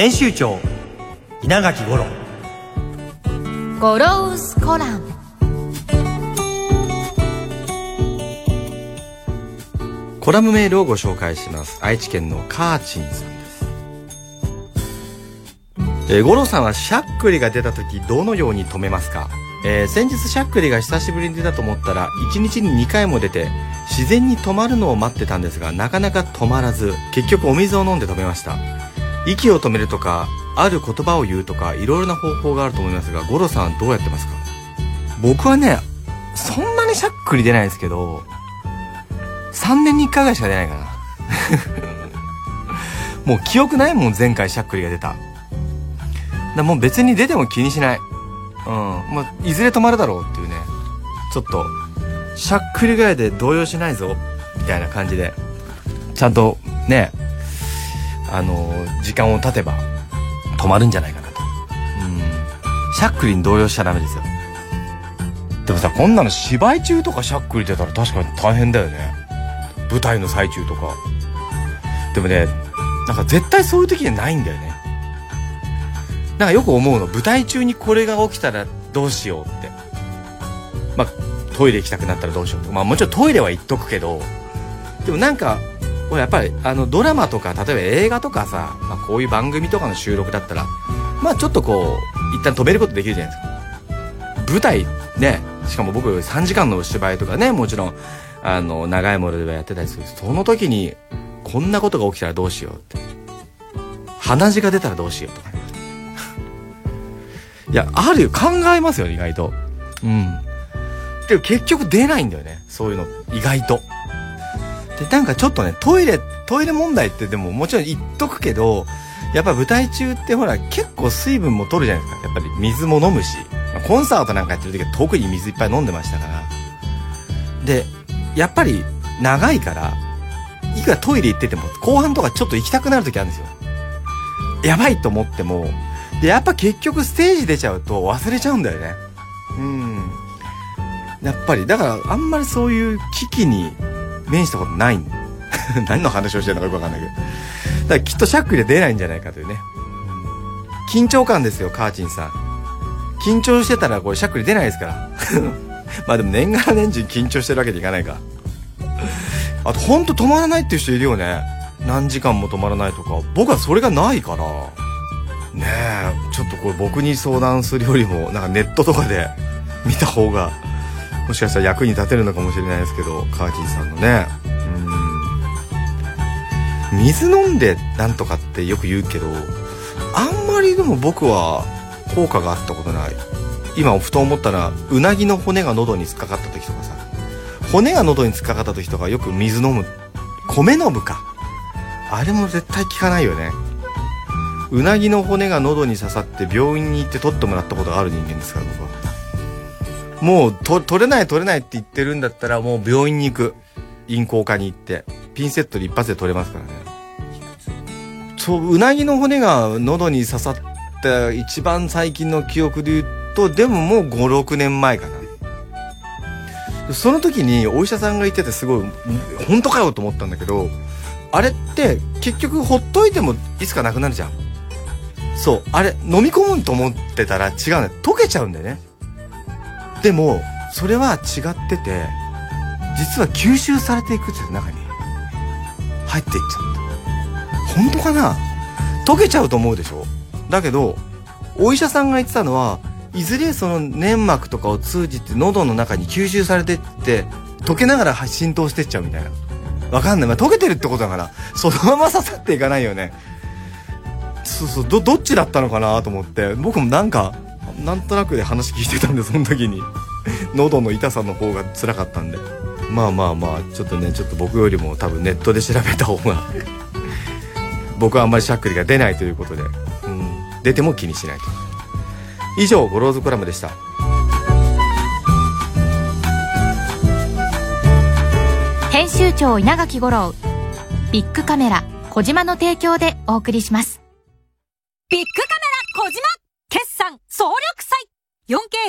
編集長稲垣五郎。ゴロウスコラムコラムメールをご紹介します。愛知県のカーチンさんです。えー、五郎さんはしゃっくりが出た時どのように止めますか？えー先日しゃっくりが久しぶりに出たと思ったら1日に2回も出て自然に止まるのを待ってたんですがなかなか止まらず結局お水を飲んで止めました息を止めるとかある言葉を言うとかいろいろな方法があると思いますが五郎さんどうやってますか？僕はねそんなにしゃっくり出ないですけど3年に1回ぐらいしか出ないかな。もう記憶ないもん前回しゃっくりが出た。だもう別に出ても気にしない。うんまあいずれ止まるだろうっていうね。ちょっとしゃっくりぐらいで動揺しないぞみたいな感じで。ちゃんとねあの時間を経てば止まるんじゃないかなと。うん。しゃっくりに動揺しちゃダメですよ。でもさこんなの芝居中とかしゃっくり出たら確かに大変だよね。舞台の最中とか。でもねなんか絶対そういう時にはないんだよね。なんかよく思うの舞台中にこれが起きたらどうしようって。まあトイレ行きたくなったらどうしようと。まあもちろんトイレは行っとくけど。でもなんか俺やっぱりあのドラマとか例えば映画とかさ、まあ、こういう番組とかの収録だったらまあちょっとこう一旦止めることできるじゃないですか。舞台ねしかも僕3時間の芝居とかねもちろんあの長いものではやってたりする。その時にこんなことが起きたらどうしようって。鼻血が出たらどうしようとか。ね いやあるよ。考えますよ意外と。うん。でも結局出ないんだよね。そういうの。意外と。でなんかちょっとねトイレトイレ問題ってでももちろん言っとくけどやっぱ舞台中ってほら結構水分も取るじゃないですか。やっぱり水も飲むし、コンサートなんかやってる時は特に水いっぱい飲んでましたから。でやっぱり長いからいくらトイレ行ってても後半とかちょっと行きたくなる時あるんですよ。やばいと思っても。でやっぱ結局ステージ出ちゃうと忘れちゃうんだよね。うん。やっぱりだからあんまりそういう危機に面したことない。何の話をしてるのかよくわかんないけど。だからきっとしゃっくりで出ないんじゃないかというね。緊張感ですよカーチンさん。緊張してたらこれしゃっくり出ないですから。まあでも年がら年中緊張してるわけにいかないか。あとほんと止まらないっていう人いるよね。何時間も止まらないとか。僕はそれがないから。ねえちょっとこれ僕に相談するよりもなんかネットとかで見た方がもしかしたら役に立てるのかもしれないですけどカーチンさんのね。うん。水飲んでなんとかってよく言うけどあんまりでも僕は効果があったことない。今ふと思ったらうなぎの骨が喉に突っかかった時とかさ。骨が喉に突っかかった時とかよく水飲む。米飲むか。あれも絶対効かないよね。うなぎの骨が喉に刺さって病院に行って取ってもらったことがある人間ですから僕は。もうと取れない取れないって言ってるんだったらもう病院に行く。咽喉科に行って。ピンセットで一発で取れますからね。そううなぎの骨が喉に刺さった一番最近の記憶で言うとでももう56年前かな。その時にお医者さんが言っててすごい本当かよと思ったんだけどあれって結局ほっといてもいつかなくなるじゃん。そうあれ飲み込むと思ってたら違うね。溶けちゃうんだよね。でもそれは違ってて実は吸収されていくって中に入っていっちゃった。本当かな？溶けちゃうと思うでしょ？だけどお医者さんが言ってたのはいずれその粘膜とかを通じて喉の中に吸収されてって溶けながら浸透してっちゃうみたいな。わかんない、まあ、溶けてるってことだからそのまま刺さっていかないよね。そうそうどどっちだったのかなと思って僕もなんかなんとなくで話聞いてたんでその時に。喉の痛さの方が辛かったんで。まあまあまあちょっとねちょっと僕よりも多分ネットで調べた方が。僕はあんまりしゃっくりが出ないということで、うん、出ても気にしないと。以上ゴローズコラムでした。編集長稲垣吾郎。ビックカメラコジマの提供でお送りします。総力祭。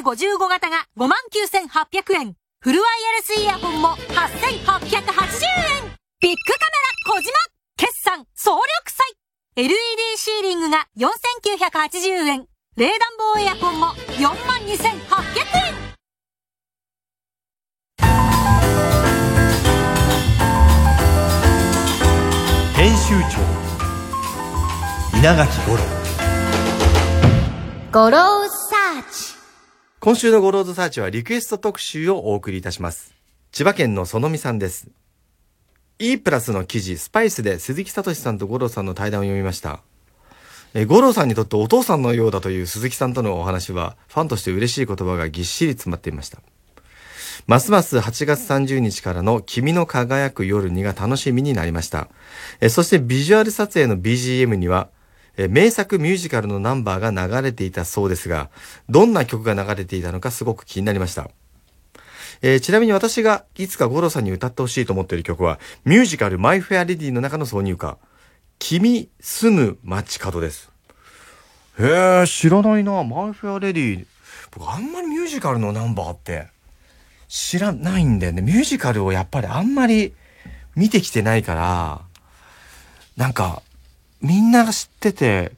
4K55 型が59,800円。フルワイヤレスイヤホンも8,880円。ビッグカメラコジマ。決算総力祭。LED シーリングが4,980円。冷暖房エアコンも42,800円。編集長稲垣吾郎。ゴローサーチ今週のゴローズサーチはリクエスト特集をお送りいたします。千葉県の園美さんです。E プラスの記事スパイスで鈴木聡さんと五郎さんの対談を読みました。え五郎さんにとってお父さんのようだという鈴木さんとのお話はファンとして嬉しい言葉がぎっしり詰まっていました。ますます8月30日からの君の輝く夜にが楽しみになりました。えそしてビジュアル撮影の BGM には、え名作ミュージカルのナンバーが流れていたそうですが、どんな曲が流れていたのかすごく気になりました。えーちなみに私がいつか吾郎さんに歌ってほしいと思っている曲は、ミュージカルマイフェアレディの中の挿入歌、君住む街角です。へえ、知らないな。マイフェアレディ。僕あんまりミュージカルのナンバーって知らないんだよね。ミュージカルをやっぱりあんまり見てきてないから、なんか、みんなが知ってて、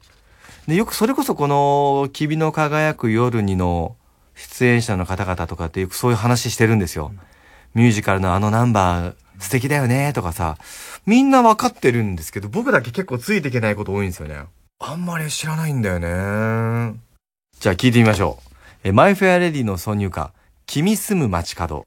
で、よくそれこそこの、君の輝く夜にの出演者の方々とかってよくそういう話してるんですよ。ミュージカルのあのナンバー素敵だよねとかさ、みんなわかってるんですけど、僕だけ結構ついていけないこと多いんですよね。あんまり知らないんだよね。じゃあ聞いてみましょう。え、マイフェアレディの挿入歌、君住む街角。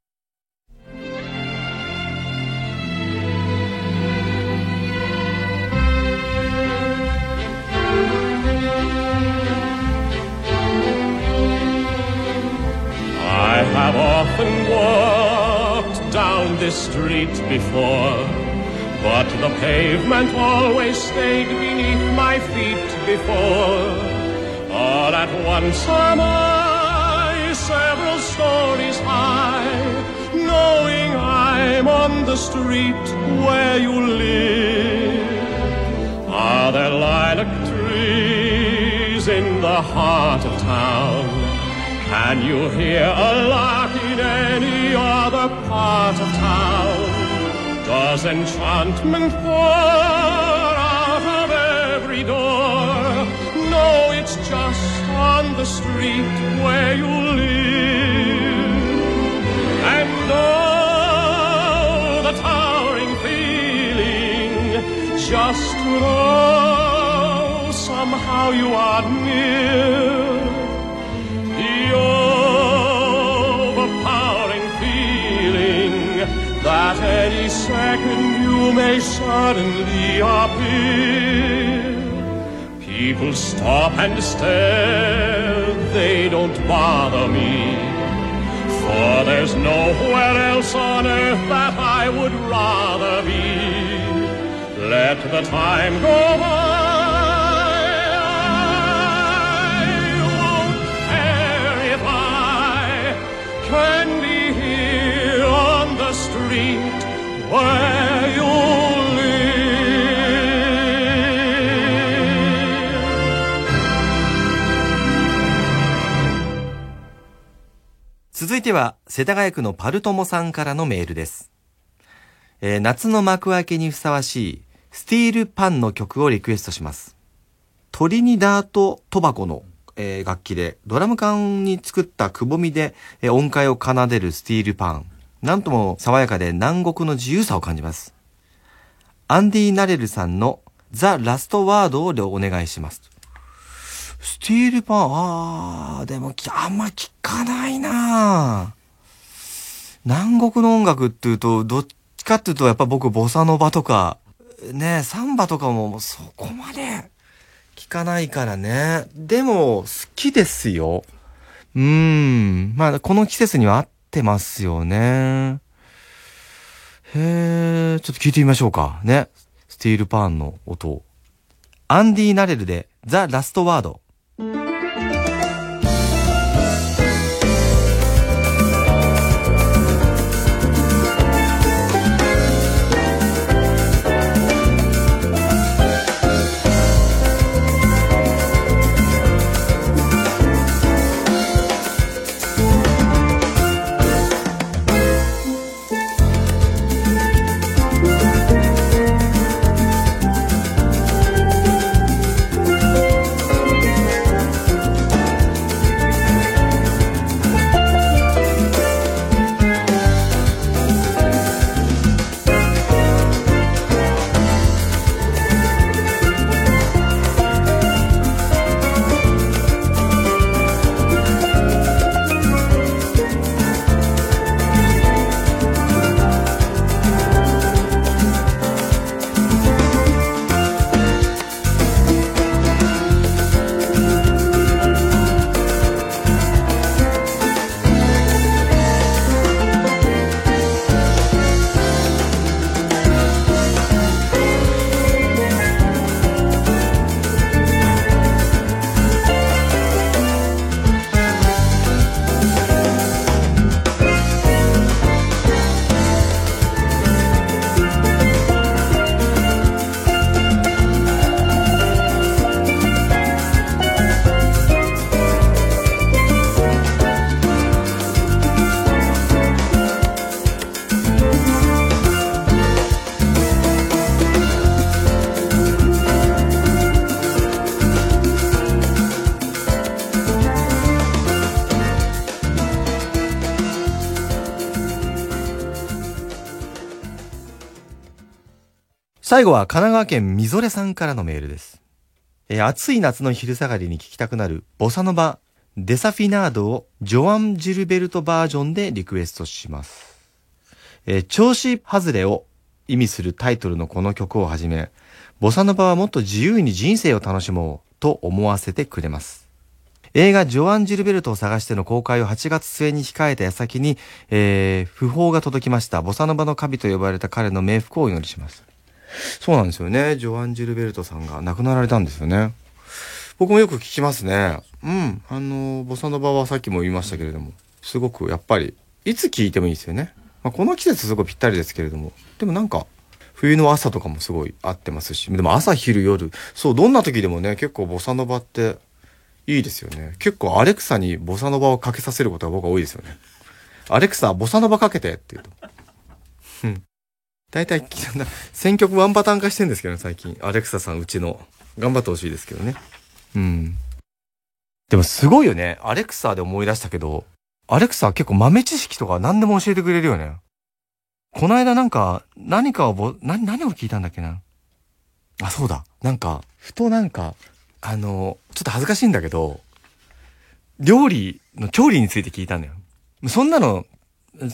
This street before, but the pavement always stayed beneath my feet before. All at once am I several stories high, knowing I'm on the street where you live. Are there lilac trees in the heart of town? Can you hear a lark in any other part of town? Does enchantment pour out of every door? No, it's just on the street where you live. And oh, the towering feeling just to know somehow you are near. That any second you may suddenly appear. People stop and stare, they don't bother me. For there's nowhere else on earth that I would rather be. Let the time go by. I won't care if I can be street where you live. 続いては、世田谷区のパルトモさんからのメールです。えー夏の幕開けにふさわしい、スティールパンの曲をリクエストします。トリニダート・トバコの、えー楽器で、ドラム缶に作ったくぼみで、えー音階を奏でるスティールパン。なんとも爽やかで南国の自由さを感じます。アンディ・ナレルさんのザ・ラスト・ワードをお願いします。スティールパン、あー、でもあんま聞かないな南国の音楽っていうと、どっちかっていうと、やっぱ僕、ボサノバとか、ね、サンバとかもそこまで聞かないからね。でも、好きですよ。うーん。まあ、この季節には合ってますよね。へえ、ちょっと聞いてみましょうか。ね。スティールパーンの音。アンディ・ナレルで、ザ・ラストワード。最後は神奈川県みぞれさんからのメールです。えー暑い夏の昼下がりに聴きたくなるボサノバデサフィナードをジョアン・ジルベルトバージョンでリクエストします。えー調子外れを意味するタイトルのこの曲をはじめ、ボサノバはもっと自由に人生を楽しもうと思わせてくれます。映画ジョアン・ジルベルトを探しての公開を8月末に控えた矢先に、えー訃報が届きました。ボサノバの神と呼ばれた彼の冥福をお祈りします。そうなんですよね。ジョアン・ジルベルトさんが亡くなられたんですよね。僕もよく聞きますね。うん。あの、ボサノバはさっきも言いましたけれども、すごくやっぱり、いつ聞いてもいいですよね。まあ、この季節すごいぴったりですけれども、でもなんか、冬の朝とかもすごい合ってますし、でも朝昼夜、そう、どんな時でもね、結構ボサノバっていいですよね。結構アレクサにボサノバをかけさせることが僕は多いですよね。アレクサ、ボサノバかけてって言うと。うん。大体、きな選曲ワンパターン化してんですけどね、最近。アレクサさん、うちの。頑張ってほしいですけどね。うん。でもすごいよね。アレクサで思い出したけど、アレクサは結構豆知識とか何でも教えてくれるよね。この間なんか、何かをぼ、何、何を聞いたんだっけな。あ、そうだ。なんか、ふとなんか、あの、ちょっと恥ずかしいんだけど、料理の調理について聞いたんだよ。そんなの、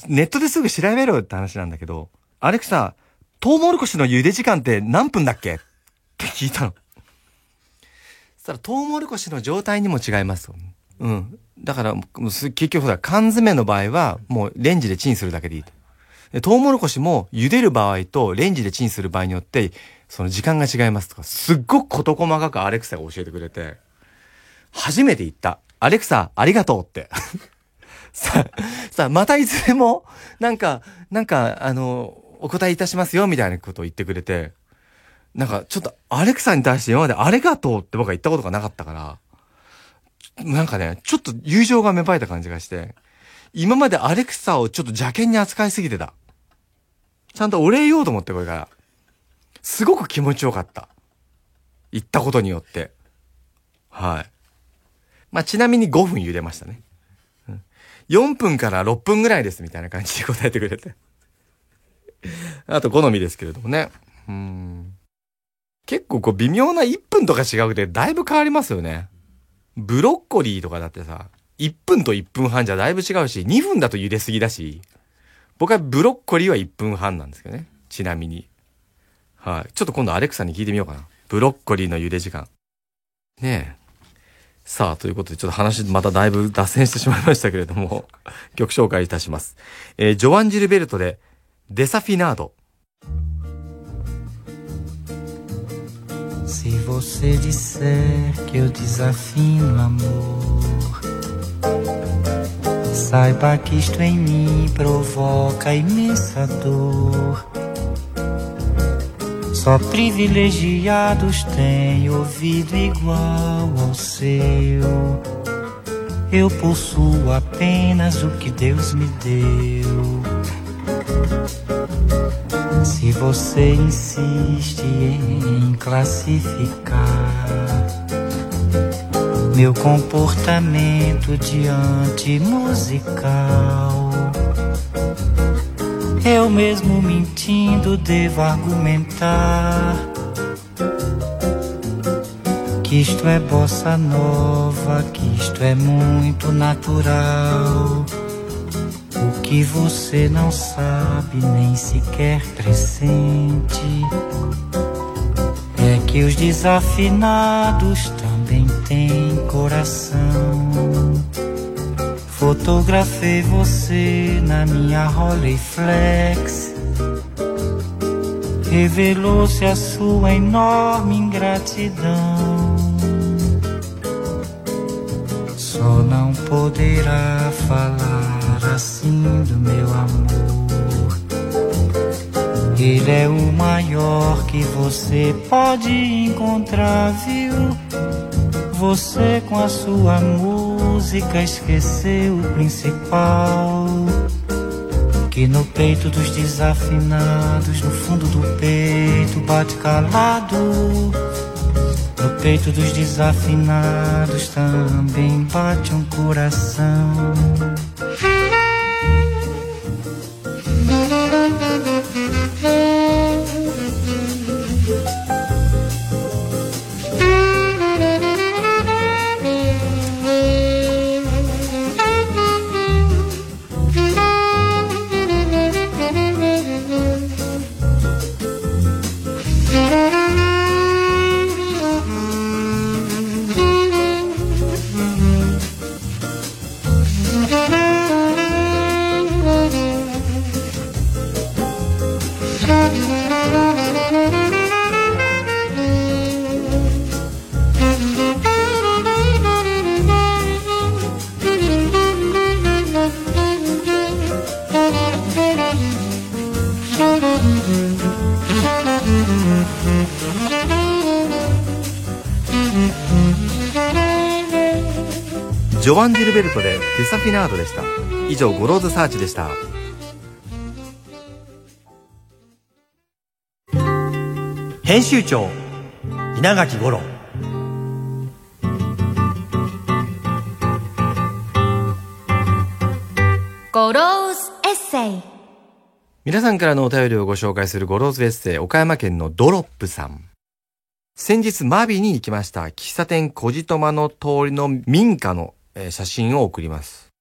ネットですぐ調べろって話なんだけど、アレクサ、トウモロコシの茹で時間って何分だっけ？って聞いたの。そしたら、トウモロコシの状態にも違います。うん。だから、結局ほら、缶詰の場合は、もうレンジでチンするだけでいいと。でトウモロコシも茹でる場合とレンジでチンする場合によって、その時間が違いますとか、すっごく事細かくアレクサが教えてくれて、初めて言った。アレクサ、ありがとうって。さ、さ、またいつでも、なんか、なんか、あの、お答えいたしますよ、みたいなことを言ってくれて、なんか、ちょっと、アレクサに対して今までありがとうって僕は言ったことがなかったから、なんかね、ちょっと友情が芽生えた感じがして、今までアレクサをちょっと邪険に扱いすぎてた。ちゃんとお礼言おうと思って、これから。すごく気持ちよかった。言ったことによって。はい。まあ、ちなみに5分茹でましたね。4分から6分ぐらいですみたいな感じで答えてくれて。あと好みですけれどもね。うん。結構こう微妙な1分とか違うくてだいぶ変わりますよね。ブロッコリーとかだってさ、1分と1分半じゃだいぶ違うし、2分だと茹ですぎだし、僕はブロッコリーは1分半なんですけどね。ちなみに。はい。ちょっと今度アレクサに聞いてみようかな。ブロッコリーの茹で時間。ねえ。さあ、ということで、ちょっと話まただいぶ脱線してしまいましたけれども、曲紹介いたします。えージョアン・ジルベルトで、デサフィナード。 Se você disser que eu desafino amor, saiba que isto em mim provoca imensa dor. Só privilegiados têm ouvido igual ao seu. Eu possuo apenas o que Deus me deu. Se você insiste em classificar meu comportamento diante musical, eu mesmo mentindo devo argumentar que isto é bossa nova, que isto é muito natural. Que você não sabe nem sequer pressente é que os desafinados também têm coração. Fotografei você na minha Rolleiflex. Revelou-se a sua enorme ingratidão. Só não poderá falar assim do meu amor. Ele é o maior que você pode encontrar, viu? Você com a sua música esqueceu o principal. Que no peito dos desafinados, no fundo do peito, bate calado. No peito dos desafinados também bate um coração. ジョバン・ジルベルトでデサフィナードでした。以上、ゴローズサーチでした。編集長稲垣吾郎ゴローズエッセイ皆さんからのお便りをご紹介するゴローズエッセイ、岡山県のドロップさん。先日、マビに行きました。喫茶店小じとまの通りの民家のえ写真を送ります。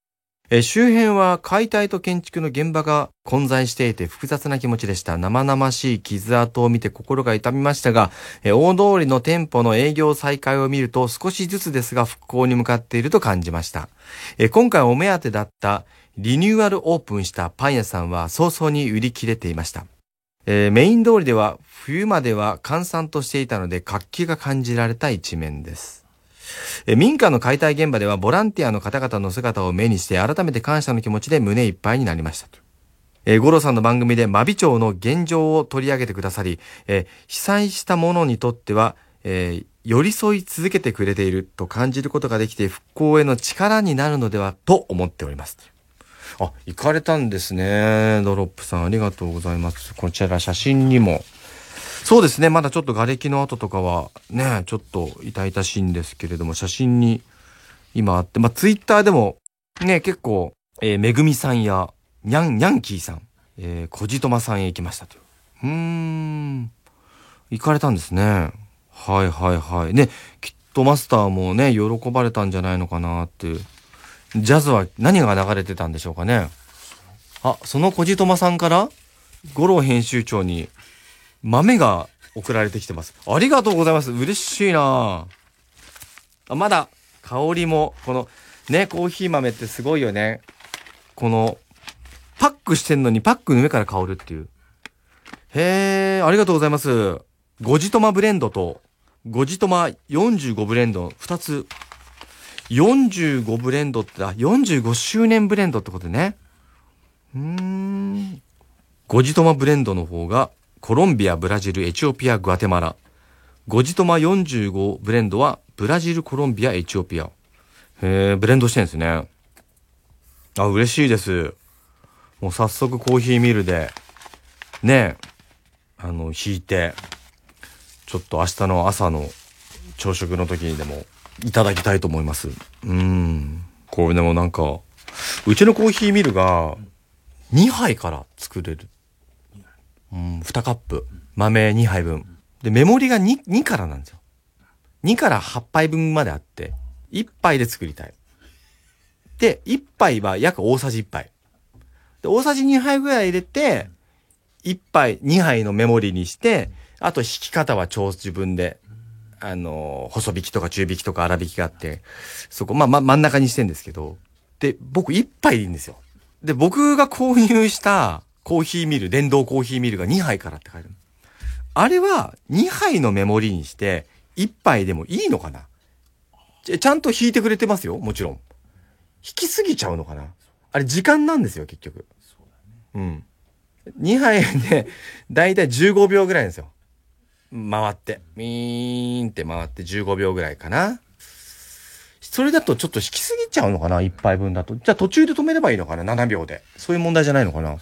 え周辺は解体と建築の現場が混在していて複雑な気持ちでした。生々しい傷跡を見て心が痛みましたが、大通りの店舗の営業再開を見ると少しずつですが復興に向かっていると感じました。え今回お目当てだったリニューアルオープンしたパン屋さんは早々に売り切れていました。えメイン通りでは冬までは閑散としていたので活気が感じられた一面です。え民家の解体現場ではボランティアの方々の姿を目にして改めて感謝の気持ちで胸いっぱいになりましたと。えー、五郎さんの番組で真備町の現状を取り上げてくださり、えー被災した者にとっては、えー寄り添い続けてくれていると感じることができて復興への力になるのではと思っております。あ、行かれたんですね。ドロップさんありがとうございます。こちら写真にも。そうですね。まだちょっと瓦礫の跡とかはね、ちょっと痛々しいんですけれども、写真に今あって、まあ、ツイッターでもね、結構、えーめぐみさんや、にゃん、にゃんきーさん、えー、こじとまさんへ行きましたと。うーん。行かれたんですね。はいはいはい。ね、きっとマスターもね、喜ばれたんじゃないのかなって。ジャズは何が流れてたんでしょうかね。あ、そのこじとまさんから、五郎編集長に豆が送られてきてます。ありがとうございます。嬉しいなあまだ香りも、このね、コーヒー豆ってすごいよね。このパックしてんのにパックの上から香るっていう。へえ、ありがとうございます。ゴジトマブレンドと、ゴジトマ45ブレンド、2つ。45ブレンドって、あ、45周年ブレンドってことね。うーん。ゴジトマブレンドの方が、コロンビア、ブラジル、エチオピア、グアテマラ。ゴジトマ45ブレンドは、ブラジル、コロンビア、エチオピア。へえ、ブレンドしてんですね。あ、嬉しいです。もう早速コーヒーミルで、ね、あの、引いて、ちょっと明日の朝の朝食の時にでもいただきたいと思います。うん。これでもなんか、うちのコーヒーミルが2杯から作れる。うん、2カップ。豆2杯分。で、メモリが 2, 2からなんですよ。2から8杯分まであって、1杯で作りたい。で、1杯は約大さじ1杯。で、大さじ2杯ぐらい入れて、1杯、2杯のメモリにして、あと引き方は超自分で、あの、細引きとか中引きとか粗引きがあって、そこ、まあ、ま、真ん中にしてんですけど、で、僕1杯でいいんですよ。で、僕が購入したコーヒーミル、電動コーヒーミルが2杯からって書いてある。あれは2杯のメモリにして、1杯でもいいのかな？ちちゃんと引いてくれてますよ、もちろん。引きすぎちゃうのかな？あれ時間なんですよ、結局。うん。2杯で、だいたい15秒ぐらいですよ。回って。ミーンって回って15秒ぐらいかな。それだとちょっと引きすぎちゃうのかな ?1 杯分だと。じゃあ途中で止めればいいのかな ?7 秒で。そういう問題じゃないのかな？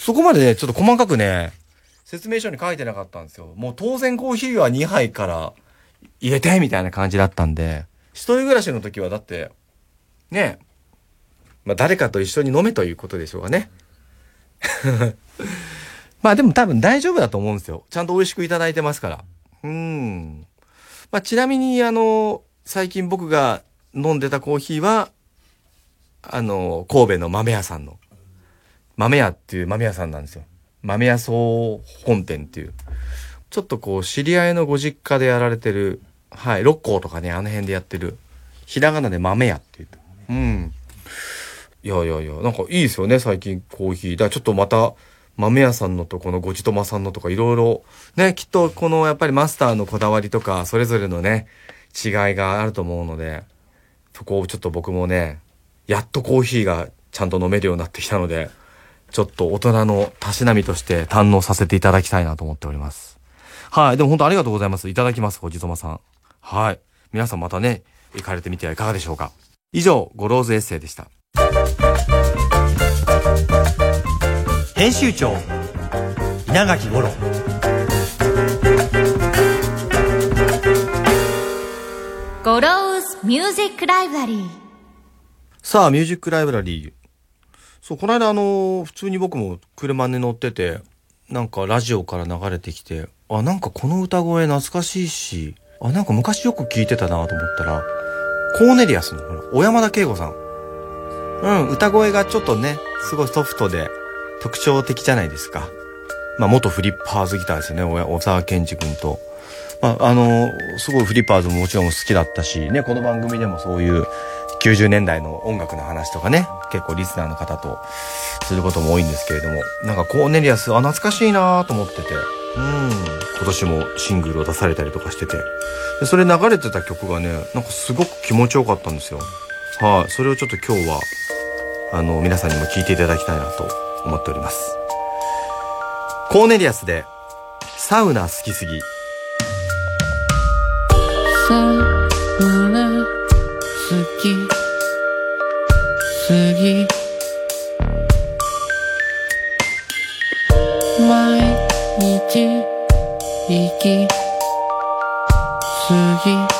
そこまでね、ちょっと細かくね、説明書に書いてなかったんですよ。もう当然コーヒーは2杯から入れてみたいな感じだったんで、一人暮らしの時はだって、ね、まあ誰かと一緒に飲めということでしょうかね。まあでも多分大丈夫だと思うんですよ。ちゃんと美味しくいただいてますから。うん。まあちなみにあの、最近僕が飲んでたコーヒーは、あの、神戸の豆屋さんの、豆屋っていう豆屋さんなんですよ。豆屋総本店っていう。ちょっとこう、知り合いのご実家でやられてる、はい、六甲とかね、あの辺でやってる、ひらがなで豆屋って言う。うん。いやいやいや、なんかいいですよね、最近コーヒー。だからちょっとまた、豆屋さんのとこのごちとまさんのとかいろいろ、ね、きっとこのやっぱりマスターのこだわりとか、それぞれのね、違いがあると思うので、そこをちょっと僕もね、やっとコーヒーがちゃんと飲めるようになってきたので、ちょっと大人のたしなみとして堪能させていただきたいなと思っております。はい。でも本当ありがとうございます。いただきます、ごちとまさん。はい。皆さんまたね、行かれてみてはいかがでしょうか。以上、ゴローズエッセイでした。編集長稲垣吾郎ゴローズミュージックライブラリー。さあ、ミュージックライブラリー。そう、この間あの、普通に僕も車に乗ってて、なんかラジオから流れてきて、あ、なんかこの歌声懐かしいし、あ、なんか昔よく聞いてたなと思ったら、コーネリアスの、ほら小山田圭吾さん。うん、歌声がちょっとね、すごいソフトで特徴的じゃないですか。まあ、元フリッパーズギターですよね、小小沢健二君と。まあ、あの、すごいフリッパーズももちろん好きだったし、ね、この番組でもそういう90年代の音楽の話とかね、結構リスナーの方とすることも多いんですけれども、なんかコーネリアス、あ、懐かしいなと思ってて、うん、今年もシングルを出されたりとかしてて、でそれ流れてた曲がね、なんかすごく気持ちよかったんですよ。はい、それをちょっと今日は、あの、皆さんにも聞いていただきたいなと思っております。コーネリアスで、サウナ好きすぎ。すぎ毎日行きすぎ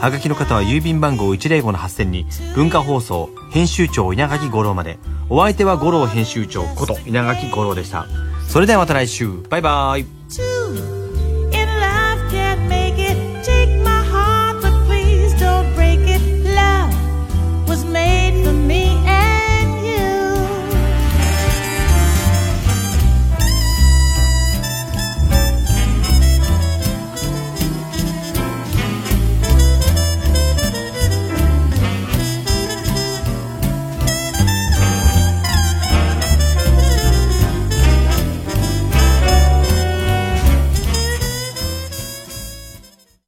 はがきの方は郵便番号105-8000に文化放送編集長稲垣吾郎まで。お相手は五郎編集長こと稲垣吾郎でした。それではまた来週。バイバイ。